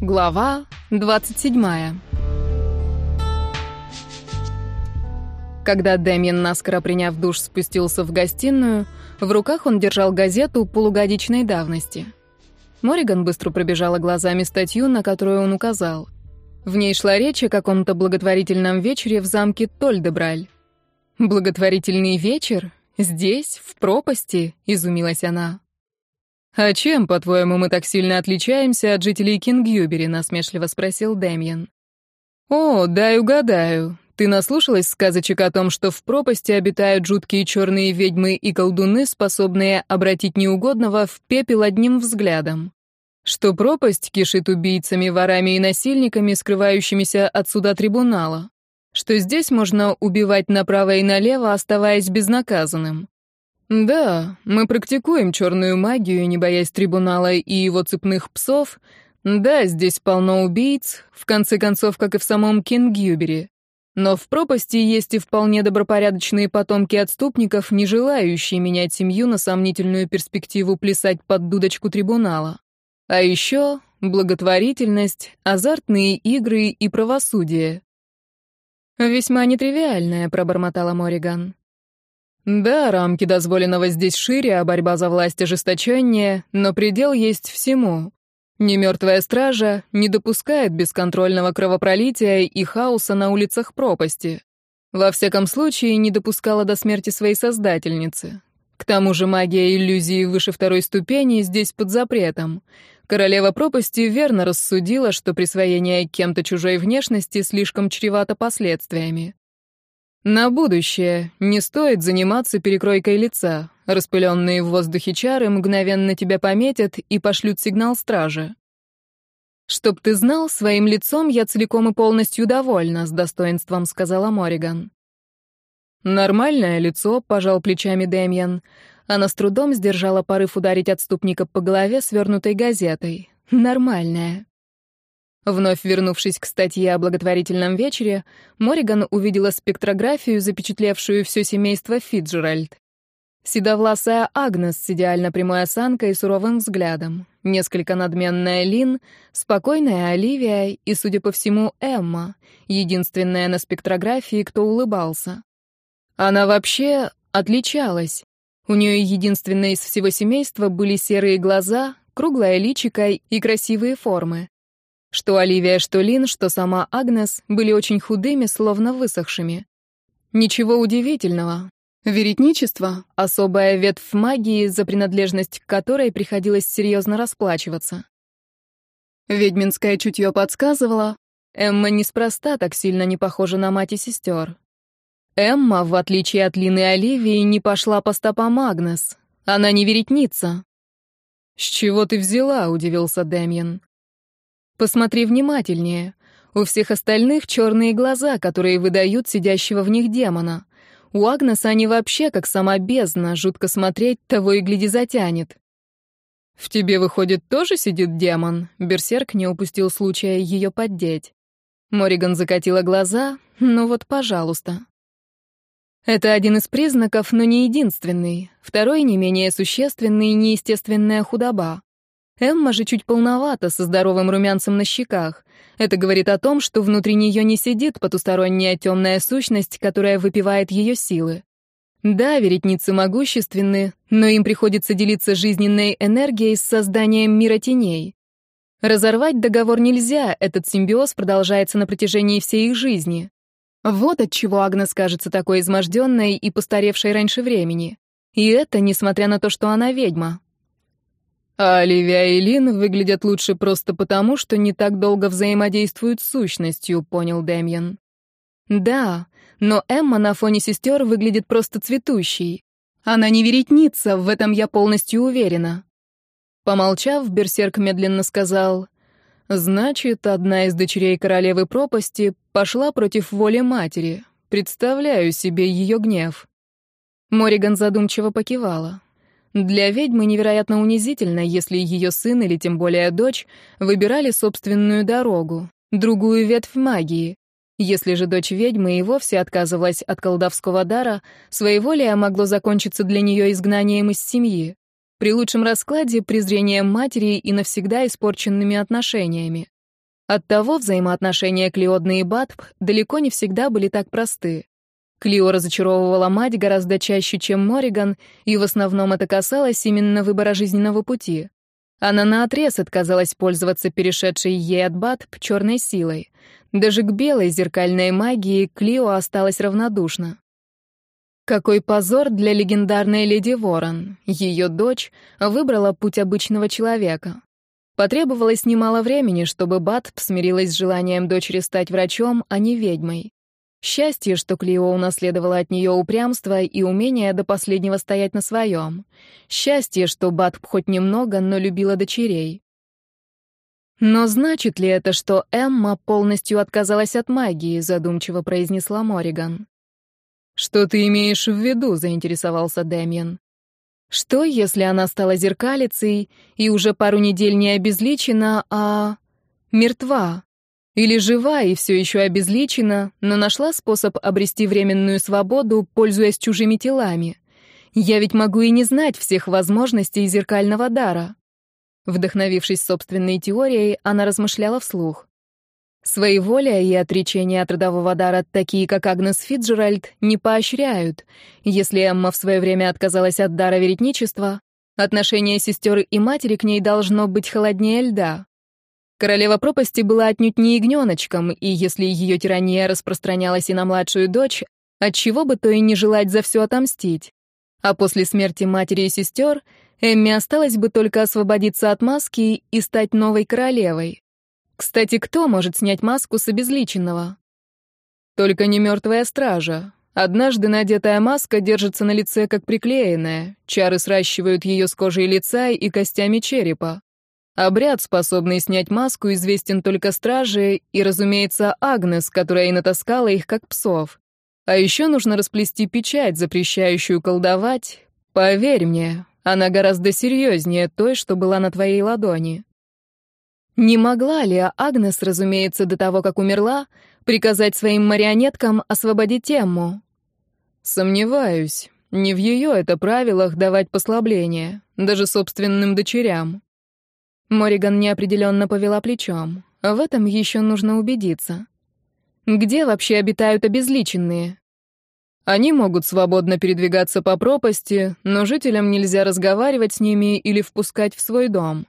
Глава 27. Когда Дэмиен, наскоро приняв душ, спустился в гостиную, в руках он держал газету полугодичной давности. Мориган быстро пробежала глазами статью, на которую он указал. В ней шла речь о каком-то благотворительном вечере в замке Тольдебраль. «Благотворительный вечер? Здесь, в пропасти?» — изумилась она. «А чем, по-твоему, мы так сильно отличаемся от жителей Кингюбери?» — насмешливо спросил Дэмьен. «О, дай угадаю. Ты наслушалась сказочек о том, что в пропасти обитают жуткие черные ведьмы и колдуны, способные обратить неугодного в пепел одним взглядом? Что пропасть кишит убийцами, ворами и насильниками, скрывающимися от суда трибунала? Что здесь можно убивать направо и налево, оставаясь безнаказанным? «Да, мы практикуем черную магию, не боясь трибунала и его цепных псов. Да, здесь полно убийц, в конце концов, как и в самом Кингюбере. Но в пропасти есть и вполне добропорядочные потомки отступников, не желающие менять семью на сомнительную перспективу плясать под дудочку трибунала. А еще благотворительность, азартные игры и правосудие». «Весьма нетривиальное», — пробормотала Мориган. Да, рамки дозволенного здесь шире, а борьба за власть ожесточеннее, но предел есть всему. Немертвая стража не допускает бесконтрольного кровопролития и хаоса на улицах пропасти. Во всяком случае, не допускала до смерти своей создательницы. К тому же магия иллюзии выше второй ступени здесь под запретом. Королева пропасти верно рассудила, что присвоение кем-то чужой внешности слишком чревато последствиями. На будущее не стоит заниматься перекройкой лица. Распыленные в воздухе чары мгновенно тебя пометят и пошлют сигнал стражи. «Чтоб ты знал, своим лицом я целиком и полностью довольна», — с достоинством сказала Мориган. «Нормальное лицо», — пожал плечами Дэмьен. Она с трудом сдержала порыв ударить отступника по голове свернутой газетой. «Нормальное». Вновь вернувшись к статье о благотворительном вечере, Мориган увидела спектрографию, запечатлевшую все семейство Фиджеральд. Седовласая Агнес с идеально прямой осанкой и суровым взглядом, несколько надменная Лин, спокойная Оливия и, судя по всему, Эмма, единственная на спектрографии, кто улыбался. Она вообще отличалась. У нее единственной из всего семейства были серые глаза, круглое личико и красивые формы. Что Оливия, что Лин, что сама Агнес были очень худыми, словно высохшими. Ничего удивительного. Веретничество — особая ветвь магии, за принадлежность к которой приходилось серьезно расплачиваться. Ведьминское чутье подсказывало, Эмма неспроста так сильно не похожа на мать и сестер. Эмма, в отличие от Лины и Оливии, не пошла по стопам Агнес. Она не веретница. «С чего ты взяла?» — удивился Дэмьен. Посмотри внимательнее. У всех остальных черные глаза, которые выдают сидящего в них демона. У Агнеса они вообще как сама бездна, жутко смотреть, того и гляди затянет. «В тебе, выходит, тоже сидит демон?» Берсерк не упустил случая ее поддеть. Мориган закатила глаза. «Ну вот, пожалуйста». Это один из признаков, но не единственный. Второй, не менее существенный, неестественная худоба. Эмма же чуть полновата, со здоровым румянцем на щеках. Это говорит о том, что внутри нее не сидит потусторонняя темная сущность, которая выпивает ее силы. Да, веретницы могущественны, но им приходится делиться жизненной энергией с созданием мира теней. Разорвать договор нельзя, этот симбиоз продолжается на протяжении всей их жизни. Вот от чего Агнес кажется такой изможденной и постаревшей раньше времени. И это несмотря на то, что она ведьма. А Оливия и Лин выглядят лучше просто потому, что не так долго взаимодействуют с сущностью, понял Дэмьен. Да, но Эмма на фоне сестер выглядит просто цветущей. Она не веретница, в этом я полностью уверена. Помолчав, Берсерк медленно сказал, «Значит, одна из дочерей королевы пропасти пошла против воли матери. Представляю себе ее гнев». Мориган задумчиво покивала. Для ведьмы невероятно унизительно, если ее сын или тем более дочь выбирали собственную дорогу, другую ветвь магии. Если же дочь ведьмы и вовсе отказывалась от колдовского дара, своеволие могло закончиться для нее изгнанием из семьи. При лучшем раскладе — презрением матери и навсегда испорченными отношениями. Оттого взаимоотношения Клеодны и Батб далеко не всегда были так просты. Клио разочаровывала мать гораздо чаще, чем Мориган, и в основном это касалось именно выбора жизненного пути. Она наотрез отказалась пользоваться перешедшей ей от Батб черной силой. Даже к белой зеркальной магии Клио осталась равнодушна. Какой позор для легендарной леди Ворон. Ее дочь выбрала путь обычного человека. Потребовалось немало времени, чтобы Батб смирилась с желанием дочери стать врачом, а не ведьмой. Счастье, что Клио унаследовала от нее упрямство и умение до последнего стоять на своем. Счастье, что Батб хоть немного, но любила дочерей. «Но значит ли это, что Эмма полностью отказалась от магии?» — задумчиво произнесла Мориган. «Что ты имеешь в виду?» — заинтересовался Дэмиен. «Что, если она стала зеркалицей и уже пару недель не обезличена, а... мертва?» Или жива и все еще обезличена, но нашла способ обрести временную свободу, пользуясь чужими телами. Я ведь могу и не знать всех возможностей зеркального дара. Вдохновившись собственной теорией, она размышляла вслух. Своеволие и отречение от родового дара, такие как Агнес Фитджеральд, не поощряют. Если Эмма в свое время отказалась от дара веретничества, отношение сестер и матери к ней должно быть холоднее льда. Королева пропасти была отнюдь не ягненочком, и если ее тирания распространялась и на младшую дочь, отчего бы то и не желать за все отомстить. А после смерти матери и сестер Эмми осталось бы только освободиться от маски и стать новой королевой. Кстати, кто может снять маску с обезличенного? Только не мертвая стража. Однажды надетая маска держится на лице как приклеенная, чары сращивают ее с кожей лица и костями черепа. Обряд, способный снять маску, известен только страже и, разумеется, Агнес, которая и натаскала их как псов. А еще нужно расплести печать, запрещающую колдовать. Поверь мне, она гораздо серьезнее той, что была на твоей ладони. Не могла ли Агнес, разумеется, до того, как умерла, приказать своим марионеткам освободить Эмму? Сомневаюсь. Не в ее это правилах давать послабление, даже собственным дочерям. Мориган неопределенно повела плечом. В этом еще нужно убедиться. Где вообще обитают обезличенные? Они могут свободно передвигаться по пропасти, но жителям нельзя разговаривать с ними или впускать в свой дом.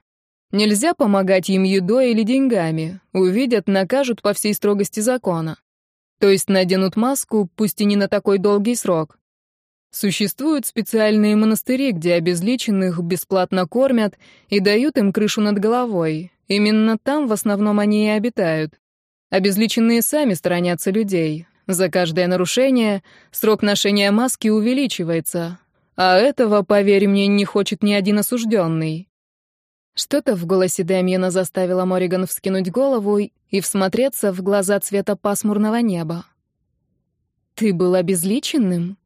Нельзя помогать им едой или деньгами. Увидят, накажут по всей строгости закона. То есть наденут маску, пусть и не на такой долгий срок. Существуют специальные монастыри, где обезличенных бесплатно кормят и дают им крышу над головой. Именно там в основном они и обитают. Обезличенные сами сторонятся людей. За каждое нарушение срок ношения маски увеличивается. А этого, поверь мне, не хочет ни один осужденный. Что-то в голосе Дэмьена заставило Мориган вскинуть голову и всмотреться в глаза цвета пасмурного неба. «Ты был обезличенным?»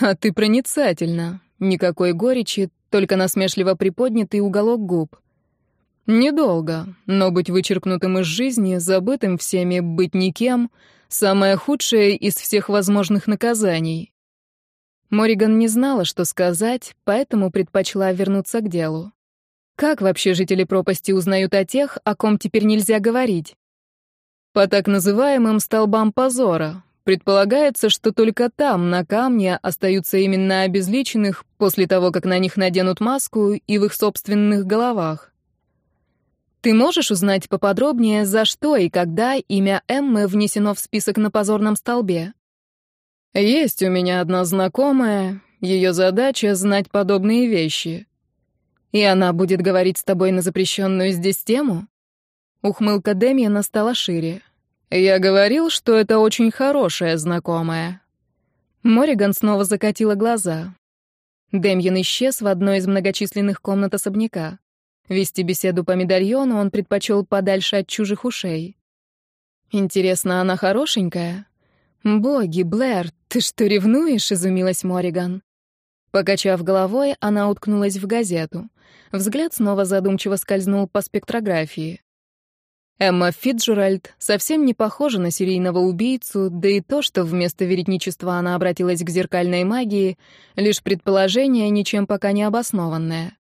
А ты проницательна. Никакой горечи, только насмешливо приподнятый уголок губ. Недолго, но быть вычеркнутым из жизни, забытым всеми, быть никем — самое худшее из всех возможных наказаний. Мориган не знала, что сказать, поэтому предпочла вернуться к делу. Как вообще жители пропасти узнают о тех, о ком теперь нельзя говорить? По так называемым столбам позора, Предполагается, что только там, на камне, остаются именно обезличенных после того, как на них наденут маску и в их собственных головах. Ты можешь узнать поподробнее, за что и когда имя Эммы внесено в список на позорном столбе? Есть у меня одна знакомая, ее задача — знать подобные вещи. И она будет говорить с тобой на запрещенную здесь тему? Ухмылка Демьяна стала шире. Я говорил, что это очень хорошая знакомая. Мориган снова закатила глаза. Демьян исчез в одной из многочисленных комнат особняка. Вести беседу по медальону он предпочел подальше от чужих ушей. «Интересно, она хорошенькая?» «Боги, Блэр, ты что, ревнуешь?» — изумилась Мориган. Покачав головой, она уткнулась в газету. Взгляд снова задумчиво скользнул по спектрографии. Эмма Фитджеральд совсем не похожа на серийного убийцу, да и то, что вместо веретничества она обратилась к зеркальной магии, лишь предположение, ничем пока не обоснованное.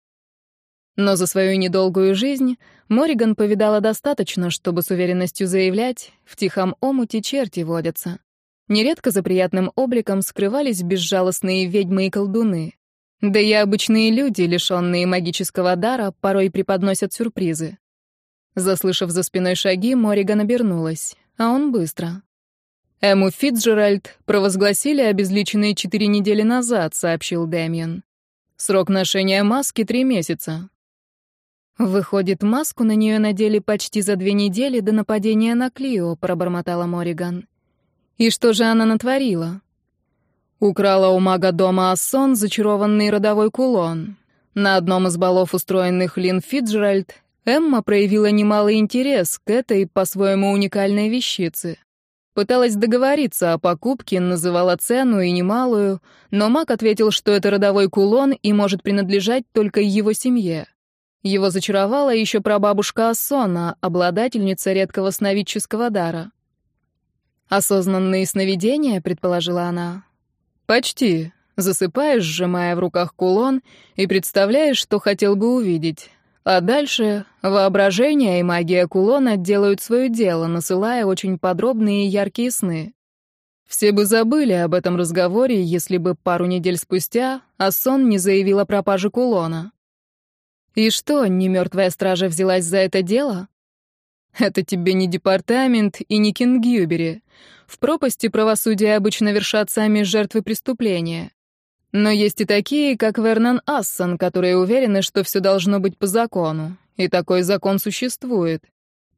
Но за свою недолгую жизнь Мориган повидала достаточно, чтобы с уверенностью заявлять, в тихом омуте черти водятся. Нередко за приятным обликом скрывались безжалостные ведьмы и колдуны. Да и обычные люди, лишенные магического дара, порой преподносят сюрпризы. Заслышав за спиной шаги, Мориган обернулась, а он быстро. Эму Фитджеральд провозгласили обезличенные четыре недели назад, сообщил Дэмиан. Срок ношения маски — три месяца. Выходит, маску на нее надели почти за две недели до нападения на Клио, пробормотала Мориган. И что же она натворила? Украла у мага дома Ассон зачарованный родовой кулон. На одном из балов, устроенных Лин Фитджеральд, Эмма проявила немалый интерес к этой, по-своему, уникальной вещице. Пыталась договориться о покупке, называла цену и немалую, но маг ответил, что это родовой кулон и может принадлежать только его семье. Его зачаровала еще прабабушка Ассона, обладательница редкого сновидческого дара. «Осознанные сновидения», — предположила она. «Почти. Засыпаешь, сжимая в руках кулон, и представляешь, что хотел бы увидеть. А дальше воображение и магия кулона делают свое дело, насылая очень подробные и яркие сны. Все бы забыли об этом разговоре, если бы пару недель спустя Ассон не заявил о пропаже кулона. И что, не мертвая стража взялась за это дело? Это тебе не департамент и не Кингюбери. В пропасти правосудия обычно вершат сами жертвы преступления. Но есть и такие, как Вернон Ассон, которые уверены, что все должно быть по закону. И такой закон существует.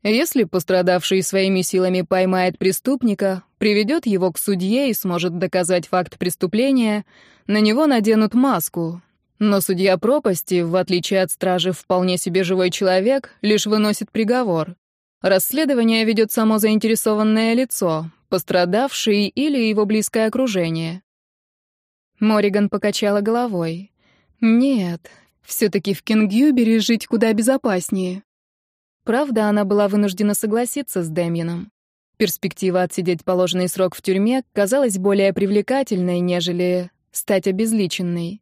Если пострадавший своими силами поймает преступника, приведет его к судье и сможет доказать факт преступления, на него наденут маску. Но судья пропасти, в отличие от стражи вполне себе живой человек, лишь выносит приговор. Расследование ведет само заинтересованное лицо, пострадавший или его близкое окружение. Мориган покачала головой. Нет, все-таки в Кингюбере жить куда безопаснее. Правда, она была вынуждена согласиться с Дэмьеном. Перспектива отсидеть положенный срок в тюрьме казалась более привлекательной, нежели стать обезличенной.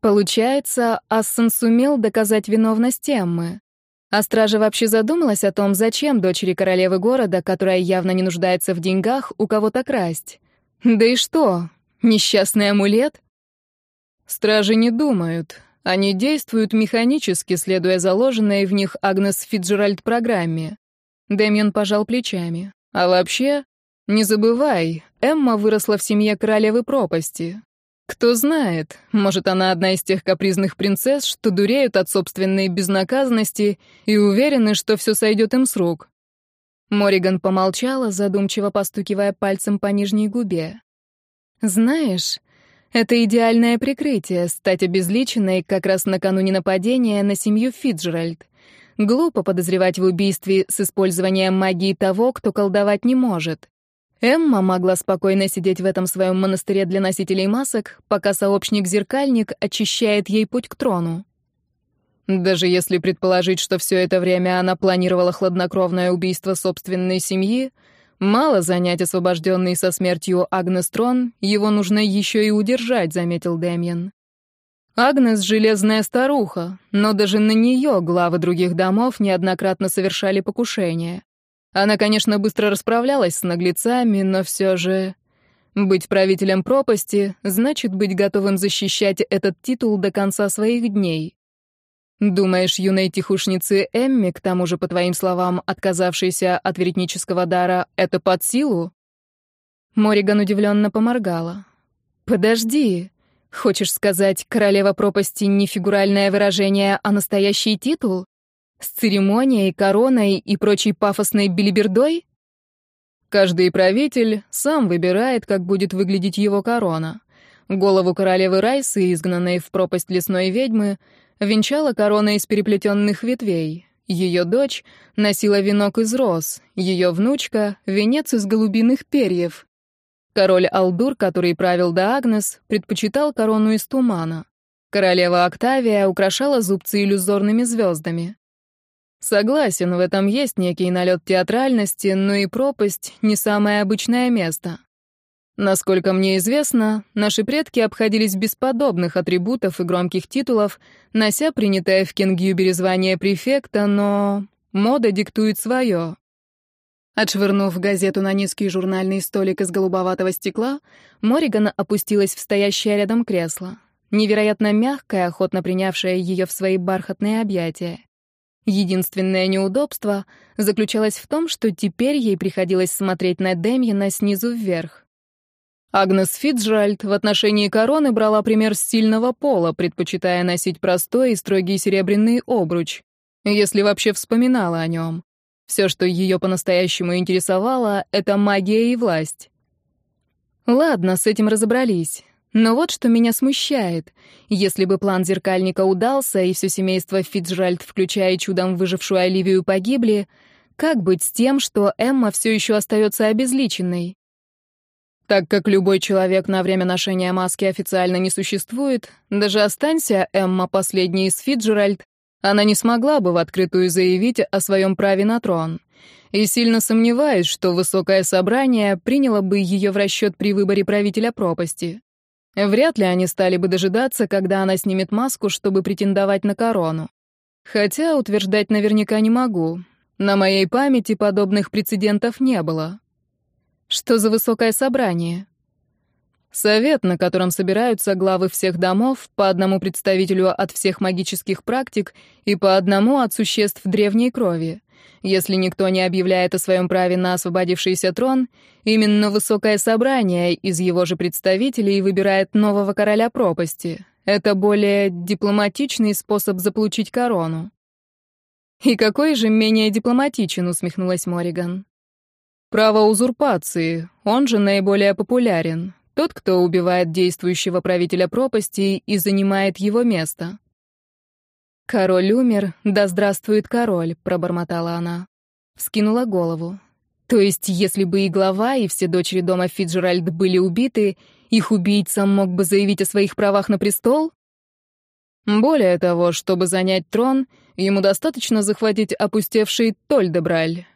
Получается, Ассен сумел доказать виновность Эммы. А стража вообще задумалась о том, зачем дочери королевы города, которая явно не нуждается в деньгах, у кого-то красть. Да и что? Несчастный амулет? Стражи не думают. Они действуют механически, следуя заложенной в них Агнес Фиджеральд программе. Дэмиан пожал плечами. А вообще, не забывай, Эмма выросла в семье королевы пропасти. Кто знает, может, она одна из тех капризных принцесс, что дуреют от собственной безнаказанности и уверены, что все сойдет им с рук. Мориган помолчала, задумчиво постукивая пальцем по нижней губе. «Знаешь, это идеальное прикрытие — стать обезличенной как раз накануне нападения на семью Фиджеральд. Глупо подозревать в убийстве с использованием магии того, кто колдовать не может. Эмма могла спокойно сидеть в этом своем монастыре для носителей масок, пока сообщник-зеркальник очищает ей путь к трону. Даже если предположить, что все это время она планировала хладнокровное убийство собственной семьи, мало занять освобожденный со смертью Агнес трон, его нужно еще и удержать, заметил Дэмьен. Агнес — железная старуха, но даже на нее главы других домов неоднократно совершали покушения. Она, конечно, быстро расправлялась с наглецами, но все же... Быть правителем пропасти значит быть готовым защищать этот титул до конца своих дней. Думаешь, юной тихушнице Эмми, к тому же, по твоим словам, отказавшейся от веретнического дара, это под силу? Мориган удивленно поморгала. Подожди. Хочешь сказать, королева пропасти не фигуральное выражение, а настоящий титул? С церемонией, короной и прочей пафосной билибердой? Каждый правитель сам выбирает, как будет выглядеть его корона. Голову королевы Райсы, изгнанной в пропасть лесной ведьмы, венчала корона из переплетенных ветвей. Ее дочь носила венок из роз, ее внучка — венец из голубиных перьев. Король Алдур, который правил до Агнес, предпочитал корону из тумана. Королева Октавия украшала зубцы иллюзорными звездами. Согласен, в этом есть некий налет театральности, но и пропасть — не самое обычное место. Насколько мне известно, наши предки обходились без подобных атрибутов и громких титулов, нося принятое в Кенгюбере звание префекта, но мода диктует свое. Отшвырнув газету на низкий журнальный столик из голубоватого стекла, Мориган опустилась в стоящее рядом кресло, невероятно мягкое, охотно принявшее ее в свои бархатные объятия. Единственное неудобство заключалось в том, что теперь ей приходилось смотреть на Демьена снизу вверх. Агнес Фитджеральд в отношении короны брала пример с сильного пола, предпочитая носить простой и строгий серебряный обруч, если вообще вспоминала о нем. Все, что ее по-настоящему интересовало, — это магия и власть. Ладно, с этим разобрались. Но вот что меня смущает. Если бы план зеркальника удался, и все семейство Фитджеральд, включая чудом выжившую Оливию, погибли, как быть с тем, что Эмма все еще остается обезличенной? Так как любой человек на время ношения маски официально не существует, даже останься Эмма последней из Фиджеральд, она не смогла бы в открытую заявить о своем праве на трон. И сильно сомневаюсь, что высокое собрание приняло бы ее в расчет при выборе правителя пропасти. Вряд ли они стали бы дожидаться, когда она снимет маску, чтобы претендовать на корону. Хотя утверждать наверняка не могу. На моей памяти подобных прецедентов не было. Что за высокое собрание? Совет, на котором собираются главы всех домов, по одному представителю от всех магических практик и по одному от существ древней крови. Если никто не объявляет о своем праве на освободившийся трон, именно высокое собрание из его же представителей выбирает нового короля пропасти. Это более дипломатичный способ заполучить корону. «И какой же менее дипломатичен?» — усмехнулась Мориган. Право узурпации, он же наиболее популярен. Тот, кто убивает действующего правителя пропасти и занимает его место. «Король умер, да здравствует король», — пробормотала она. Вскинула голову. То есть, если бы и глава, и все дочери дома Фиджеральд были убиты, их убийца мог бы заявить о своих правах на престол? Более того, чтобы занять трон, ему достаточно захватить опустевший Тольдебраль.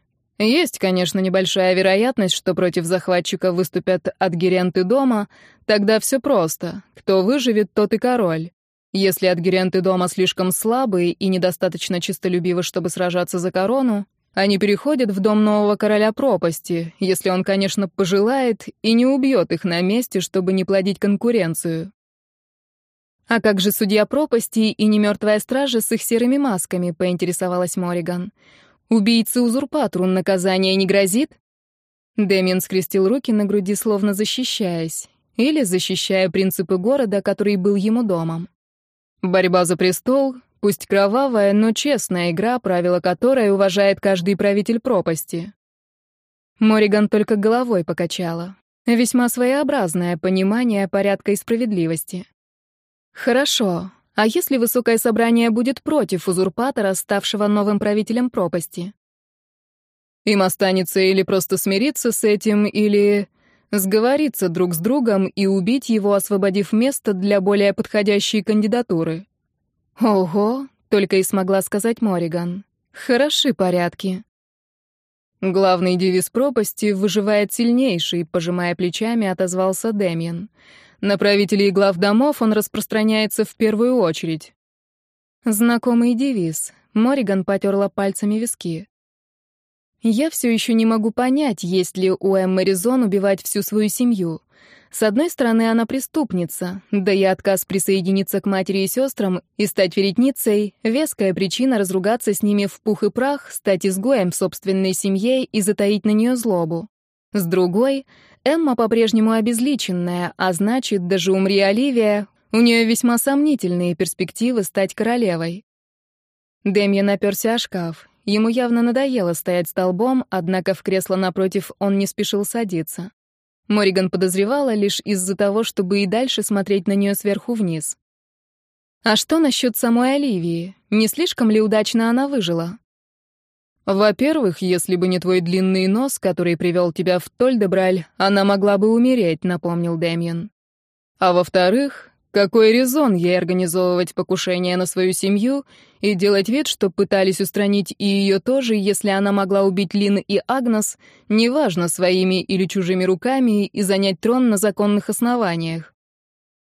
Есть, конечно, небольшая вероятность, что против захватчика выступят адгеренты дома, тогда все просто. Кто выживет, тот и король. Если адгеренты дома слишком слабые и недостаточно чистолюбивы, чтобы сражаться за корону, они переходят в дом нового короля пропасти, если он, конечно, пожелает и не убьет их на месте, чтобы не плодить конкуренцию. А как же судья пропасти и немертвая стража с их серыми масками, поинтересовалась Мориган. Убийце-узурпатору наказание не грозит? Дэмиан скрестил руки на груди, словно защищаясь, или защищая принципы города, который был ему домом. Борьба за престол, пусть кровавая, но честная игра, правила которой уважает каждый правитель пропасти. Мориган только головой покачала. Весьма своеобразное понимание порядка и справедливости. Хорошо, а если высокое собрание будет против узурпатора, ставшего новым правителем пропасти? Им останется или просто смириться с этим, или сговориться друг с другом и убить его, освободив место для более подходящей кандидатуры. Ого, только и смогла сказать Мориган. Хороши порядки. Главный девиз пропасти выживает сильнейший, пожимая плечами, отозвался Демьян. На правителей глав домов он распространяется в первую очередь. Знакомый девиз. Мориган потерла пальцами виски. Я все еще не могу понять, есть ли у Эммы резон убивать всю свою семью. С одной стороны, она преступница, да и отказ присоединиться к матери и сестрам и стать веретницей — веская причина разругаться с ними в пух и прах, стать изгоем собственной семье и затаить на нее злобу. С другой, Эмма по-прежнему обезличенная, а значит, даже умри Оливия, у нее весьма сомнительные перспективы стать королевой. Демья наперся о шкаф. Ему явно надоело стоять столбом, однако в кресло напротив он не спешил садиться. Мориган подозревала лишь из-за того, чтобы и дальше смотреть на нее сверху вниз. А что насчет самой Оливии? Не слишком ли удачно она выжила? «Во-первых, если бы не твой длинный нос, который привел тебя в Тольдебраль, она могла бы умереть», — напомнил Дэмиен. «А во-вторых, Какой резон ей организовывать покушение на свою семью и делать вид, что пытались устранить и ее тоже, если она могла убить Лин и Агнес, неважно, своими или чужими руками, и занять трон на законных основаниях?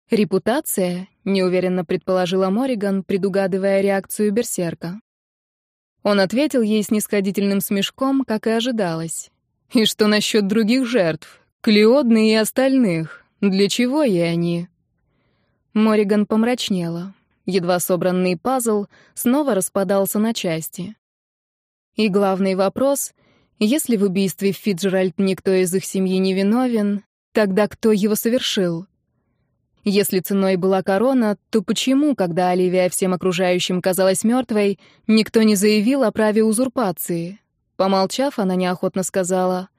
«Репутация?» — неуверенно предположила Мориган, предугадывая реакцию берсерка. Он ответил ей снисходительным смешком, как и ожидалось. «И что насчет других жертв? Клеодны и остальных? Для чего ей они?» Мориган помрачнела. Едва собранный пазл снова распадался на части. И главный вопрос — если в убийстве Фиджеральд никто из их семьи не виновен, тогда кто его совершил? Если ценой была корона, то почему, когда Оливия всем окружающим казалась мертвой, никто не заявил о праве узурпации? Помолчав, она неохотно сказала,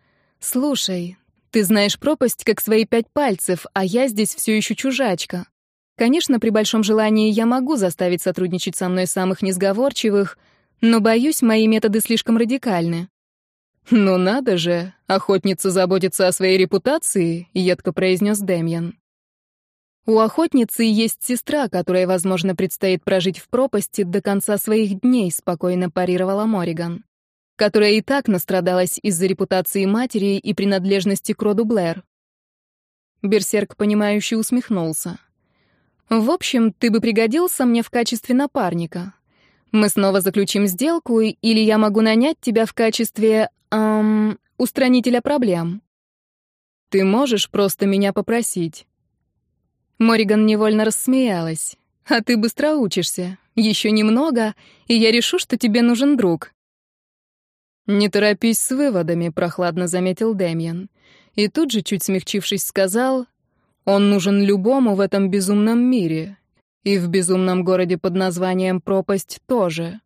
«Слушай, ты знаешь пропасть как свои пять пальцев, а я здесь все еще чужачка. Конечно, при большом желании я могу заставить сотрудничать со мной самых несговорчивых, но, боюсь, мои методы слишком радикальны». «Ну надо же, охотница заботится о своей репутации», — едко произнес Демьян. У охотницы есть сестра, которой, возможно, предстоит прожить в пропасти до конца своих дней, спокойно парировала Мориган, которая и так настрадалась из-за репутации матери и принадлежности к роду Блэр. Берсерк, понимающе усмехнулся. «В общем, ты бы пригодился мне в качестве напарника. Мы снова заключим сделку, или я могу нанять тебя в качестве... эм... устранителя проблем». «Ты можешь просто меня попросить». Мориган невольно рассмеялась. «А ты быстро учишься. Еще немного, и я решу, что тебе нужен друг». «Не торопись с выводами», — прохладно заметил Дэмьен. И тут же, чуть смягчившись, сказал, «Он нужен любому в этом безумном мире. И в безумном городе под названием Пропасть тоже».